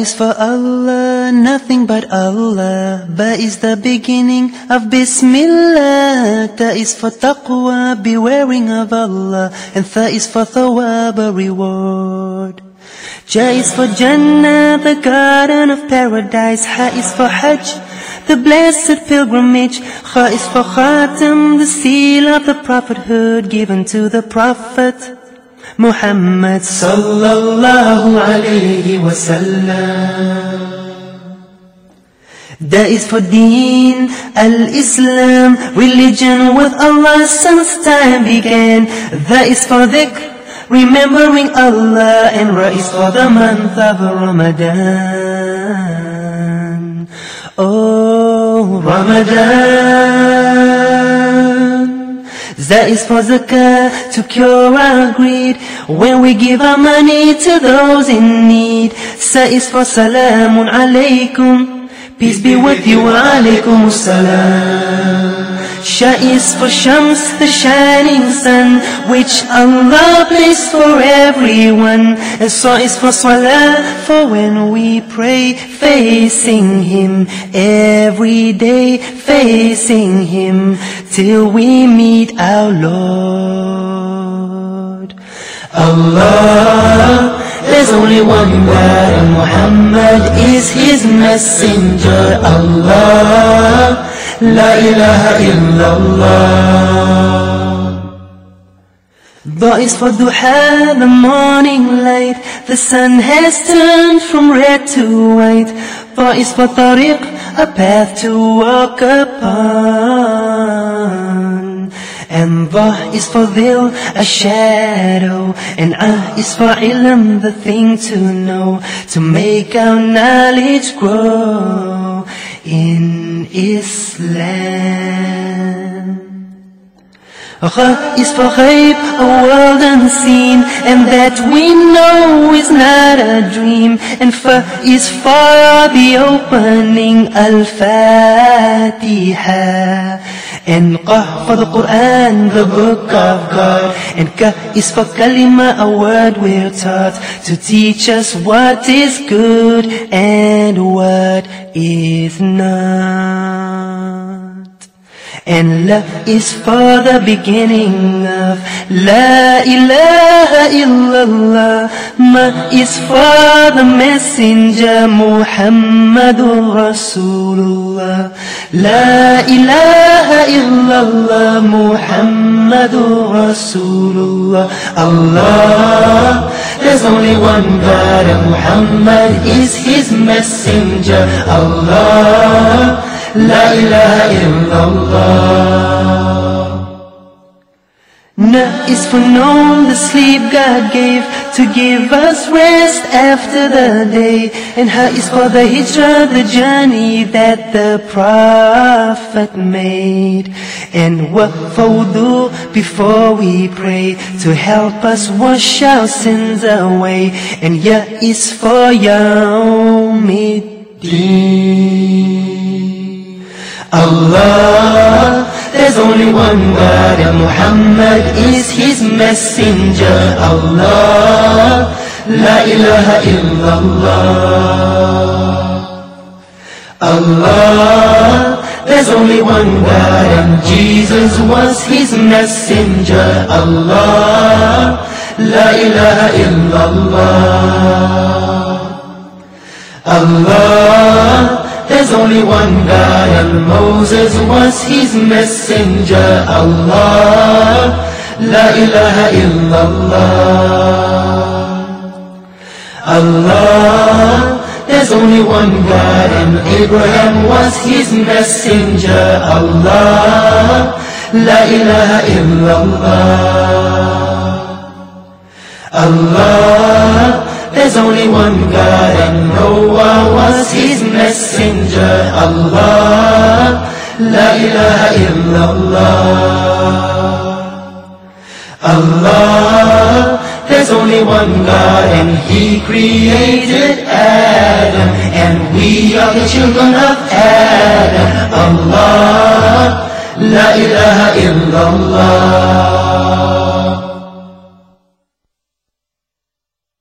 is for Allah, nothing but Allah. Ba is the beginning of Bismillah. Ta is for taqwa, bewaring of Allah. And Tha is for thawab, a reward. Ja is for Jannah, the garden of paradise. Ha is for Hajj, the blessed pilgrimage. Kha is for Khatam, the seal of the prophethood given to the Prophet. Muhammad sallallahu alayhi wasallam. That is for Deen al-Islam, religion with Allah since time began. That is for dhikr, remembering Allah, and Ra is for the month of Ramadan. Oh, Ramadan. That is for zakah to cure our greed when we give our money to those in need. Sa is for salamun alaykum. Peace be with you, alaykum salam. Sha is for Shams, the shining sun, which Allah placed for everyone. And Sa is for Salah, for when we pray, facing Him, every day facing Him, till we meet our Lord. Allah, there's only one God, and Muhammad is His messenger. Allah. La ilaha illallah. Dha is for duha, the morning light. The sun has turned from red to white. Is for tariq, a path to walk upon. And Dha is for dhil, a shadow. And Ah is for ilm, the thing to know. To make our knowledge grow in Islam. Gha is for ghaib, a world unseen, and that we know is not a dream. And Fa is for the opening, Al-Fatiha. And Qah for the Quran, the book of God. And is for kalima, a word we're taught to teach us what is good and what is not. And love is for the beginning of La ilaha illallah. Ma is for the messenger Muhammadur Rasulullah. La ilaha illallah Muhammadur Rasulullah. Allah, there's only one God and Muhammad is his messenger. Allah. La ilaha illallah. Na is for known the sleep God gave to give us rest after the day. And Ha is for the hijrah, the journey that the Prophet made. And for wudu before we pray to help us wash our sins away. And Ya is for Yawmiddin. Allah, there's only one God and Muhammad is his messenger. Allah, La ilaha illallah. Allah, there's only one God and Jesus was his messenger. Allah, La ilaha illallah. Allah, there's only one God and Moses was his messenger. Allah, La ilaha illallah. Allah, there's only one God and Abraham was his messenger. Allah, La ilaha illallah. Allah, there's only one God and Noah Allah, La ilaha illallah. Allah, there's only one God and He created Adam and we are the children of Adam. Allah, La ilaha illallah.